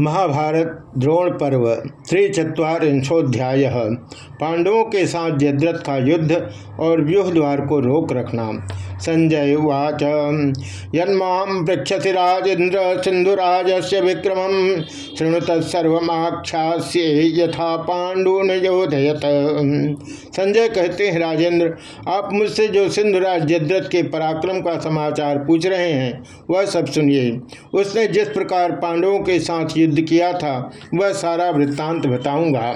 महाभारत द्रोण पर्व त्रिचत्वारिंशोध्याय पांडवों के साथ जद्रथ का युद्ध और व्यूह द्वार को रोक रखना। संजय उवाच। यन्मा पृक्षति राजेन्द्र से विक्रम शृणु तत्सर्वमाख्यास्ये यथा पांडुन योधयत संजय कहते हैं राजेंद्र आप मुझसे जो सिंधुराज जद्रथ के पराक्रम का समाचार पूछ रहे हैं, वह सब सुनिए। उसने जिस प्रकार पांडवों के साथ युद्ध किया था, वह सारा वृत्तांत बताऊँगा।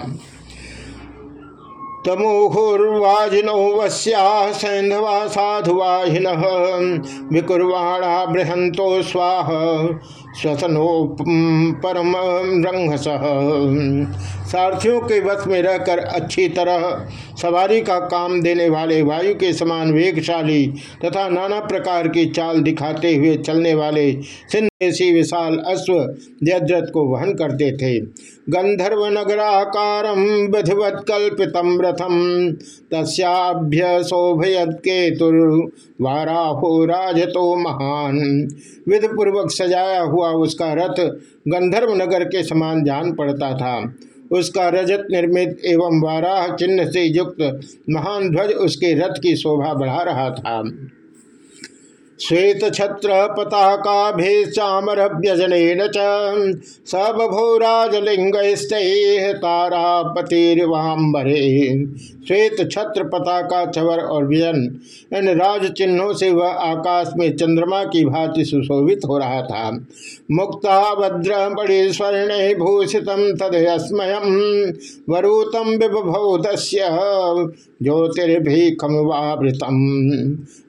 तमोहुर्वाजिनो वस्या सैंधवा साधुवाहिन विकुर्वाणा बृहंतो स्वाह। श्वसनो परम रंगस सारथियों के वश में रहकर अच्छी तरह सवारी का काम देने वाले वायु के समान वेगशाली तथा नाना प्रकार की चाल दिखाते हुए चलने वाले सिंधेशी विशाल अश्व जयद्रथ को वहन करते थे। गंधर्व नगराकार विधिवत कल्पितम रथम तस्भ्य शोभयत केतुर्वाराहो राजतो महान। विधपूर्वक सजाया हुआ उसका रथ गंधर्व नगर के समान जान पड़ता था। उसका रजत निर्मित एवं वाराह चिन्ह से युक्त महान ध्वज उसके रथ की शोभा बढ़ा रहा था। श्वेत छत्र पताका भेचामर व्यजन सबभौराजलिंग तारापतिर्वाम्बरे श्वेत छत्र पताका चवर और व्यजन, इन राज चिन्हों से वह आकाश में चंद्रमा की भांति सुशोभित हो रहा था। मुक्ता भद्र बड़े स्वर्ण भूषित तदस्मय वरूतम विभौदस्य ज्योतिर्भिखमवावृतम।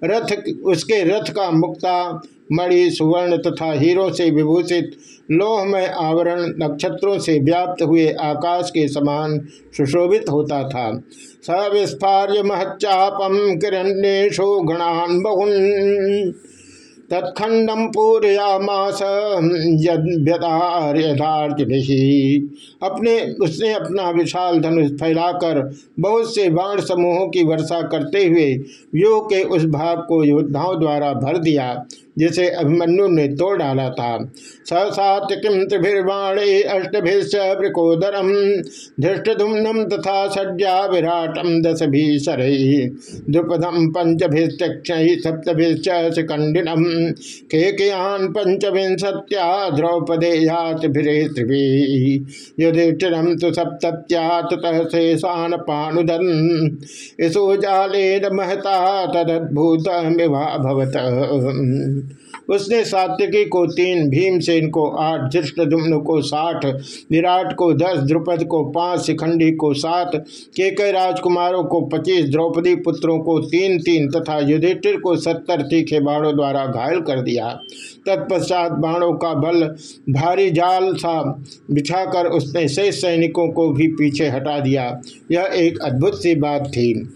रथ, उसके रथ का मुक्ता, मणि, सुवर्ण तथा हीरो से विभूषित, लोह में आवरण नक्षत्रों से व्याप्त हुए आकाश के समान सुशोभित होता था। सविस्फार्य महच्चापम किरण्येशो गणान बहुन। तत्खंडम पूरयामास अपने, उसने अपना विशाल धनुष फैलाकर बहुत से बाण समूहों की वर्षा करते हुए व्यूह के उस भाग को योद्धाओं द्वारा भर दिया। जिसे अभिमन्यु ने तोड़ डाला था। सहसात किम त्रिभिर्वाणे अष्टभिश्चकोदरम धृष्टधुम्नम तथा सज्जा विराटम दस भी द्रुपदम पंचभिस्तक्ष सप्तभिश्च शिखंडिनम केकयान पंचविंशत्या द्रौपदे यात भिरेत्रिभी युधिष्ठिरम तो सप्त्या ततः शेषान पानुदन इसो जाले महता तदद्भुत भवत उसने सात्यकी को तीन भीमसेन को आठ धृष्टुम्न को साठ, विराट को दस, द्रुपद को पाँच, शिखंडी को सात केकय राजकुमारों को पच्चीस, द्रौपदी पुत्रों को तीन तीन तथा युधिष्ठिर को सत्तर तीखे बाणों द्वारा घायल कर दिया। तत्पश्चात बाणों का बल भारी जाल सा बिछाकर उसने शेष सैनिकों को भी पीछे हटा दिया। यह एक अद्भुत सी बात थी।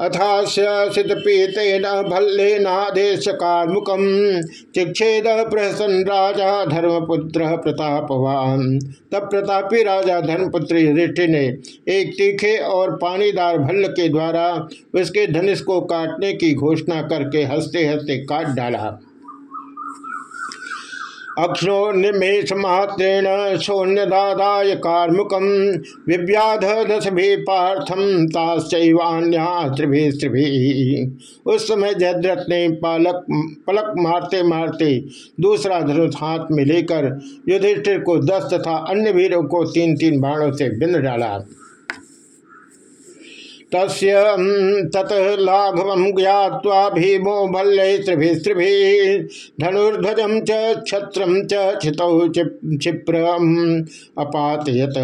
अथाशित पीतेन भल्लेनादेश कार्मुकम चिक्षेद प्रहसन राजा धर्मपुत्र प्रतापवान। तब प्रतापी राजा धर्मपुत्र युधिष्ठिर ने एक तीखे और पानीदार भल्ल के द्वारा उसके धनुष को काटने की घोषणा करके हँसते हँसते काट डाला। अक्षो निमेश मात्रेण शून्यदादाय कार्मुकम विव्याध दस भी पार्थम ताश्चैवान्या उस समय जयद्रथ ने पालक, पलक मारते मारते दूसरा धनुष हाथ में लेकर युधिष्ठिर को दस तथा अन्य वीरों को तीन तीन बाणों से बिंद डाला। तस्य तत ज्ञावा भीमो भल्लैस्त्रिभिस्त्रिभि धनुर्ध्वजम छत्रम चितौ क्षिप्रम अपातयत।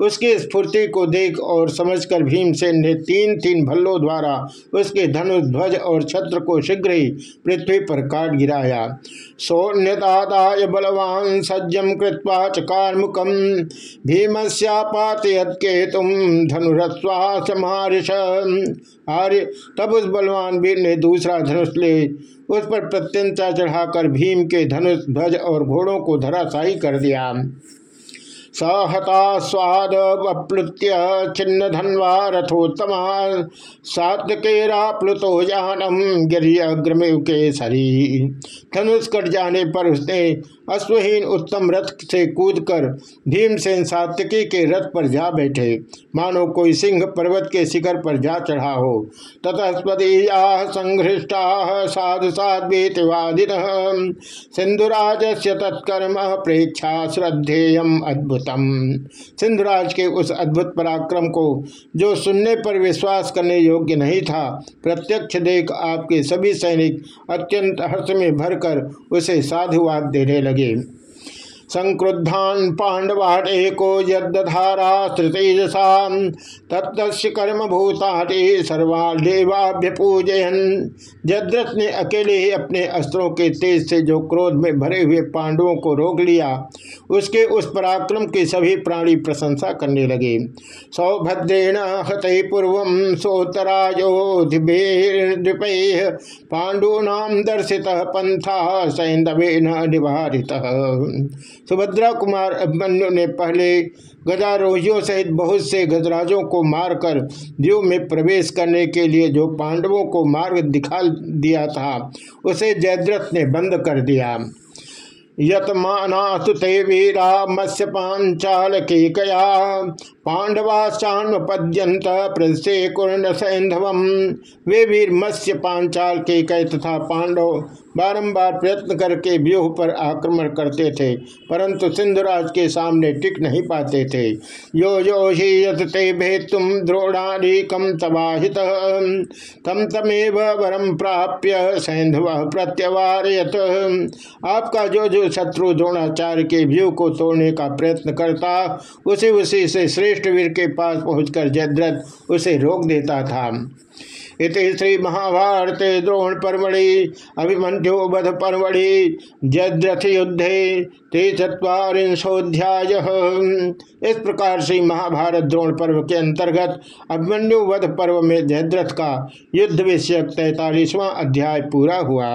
उसकी स्फूर्ति को देख और समझकर भीमसेन ने तीन तीन भल्लों द्वारा उसके धनुष ध्वज और छत्र को शीघ्र ही पृथ्वी पर काट गिराया। सौन्यदादाय बलवान सज्जम कृत्वा चकार मुखम भीमस्यापातयत के तुम धनुरस्वास महारिष आर्य, तब उस बलवान वीर ने दूसरा धनुष ले। उस पर प्रत्यंता चढ़ाकर भीम के धनुष, ध्वज और घोड़ों को धराशाही कर दिया। सहता स्वाद वप्लुत्य छिन्न धनवा रथोत्तमा सातकेरा प्लुतो जानम गिरियग्रमेव के सरी धनुष कट जाने पर उसने अश्वहीन उत्तम रथ से कूदकर भीमसेन सात्यकी के रथ पर जा बैठे। मानो कोई सिंह पर्वत के शिखर पर जा चढ़ा हो। ततस्पदीया संघृष्टा साधु सिंधुराज से तत्कर्म प्रेक्षा श्रद्धेयम अद्भुतम। सिंधुराज के उस अद्भुत पराक्रम को, जो सुनने पर विश्वास करने योग्य नहीं था, प्रत्यक्ष देख आपके सभी सैनिक अत्यंत हर्ष में भरकर उसे साधुवाद देने लगे। again. संक्रुद्धान पांडवाट एको यद्धारा तेजसा तत्स्य कर्म भूताटे सर्वा देवाभ्य पूजयन जद्रथ ने अकेले ही अपने अस्त्रों के तेज से जो क्रोध में भरे हुए पांडवों को रोक लिया, उसके उस पराक्रम की सभी प्राणी प्रशंसा करने लगे। सौभद्रेण हत पूर्व सोतराजोधिपे पांडूनाम दर्शित पंथा सैंधवे निवारित। सुभद्रा कुमार अभिमन्यु ने पहले गजारोहियों सहित बहुत से गजराजों को मारकर द्वीप में प्रवेश करने के लिए जो पांडवों को मार्ग दिखा दिया था, उसे जयद्रथ ने बंद कर दिया। यतमानास्तु ते वीरा मत्स्य पांचाल के कया पांडवाश्चान्वपद्यंत प्रसे कुर्ण सैंधवम वे वीर मत्स्य पांचाल के कय तथा पांडव बारंबार प्रयत्न करके व्यूह पर आक्रमण करते थे, परंतु सिंधुराज के सामने टिक नहीं पाते थे। यो यो ही यत ते भेतुम द्रोणारिकम तबाहित तम तमेव वरम प्राप्य सैंधव प्रत्यवारयत। आपका जो जो शत्रु द्रोणाचार्य के व्यूह को तोड़ने का प्रयत्न करता, उसी उसी से श्रेष्ठ वीर के पास पहुंचकर जयद्रथ उसे रोक देता था। इति श्री महाभारत द्रोण परमणि अभिमन्यु वध परमणि जद्रथ युद्धे ते चुरीशोध्याय इस प्रकार से महाभारत द्रोण पर्व के अंतर्गत अभिमन्यु वध पर्व में जयद्रथ का युद्ध विषयक तैतालीसवां अध्याय पूरा हुआ।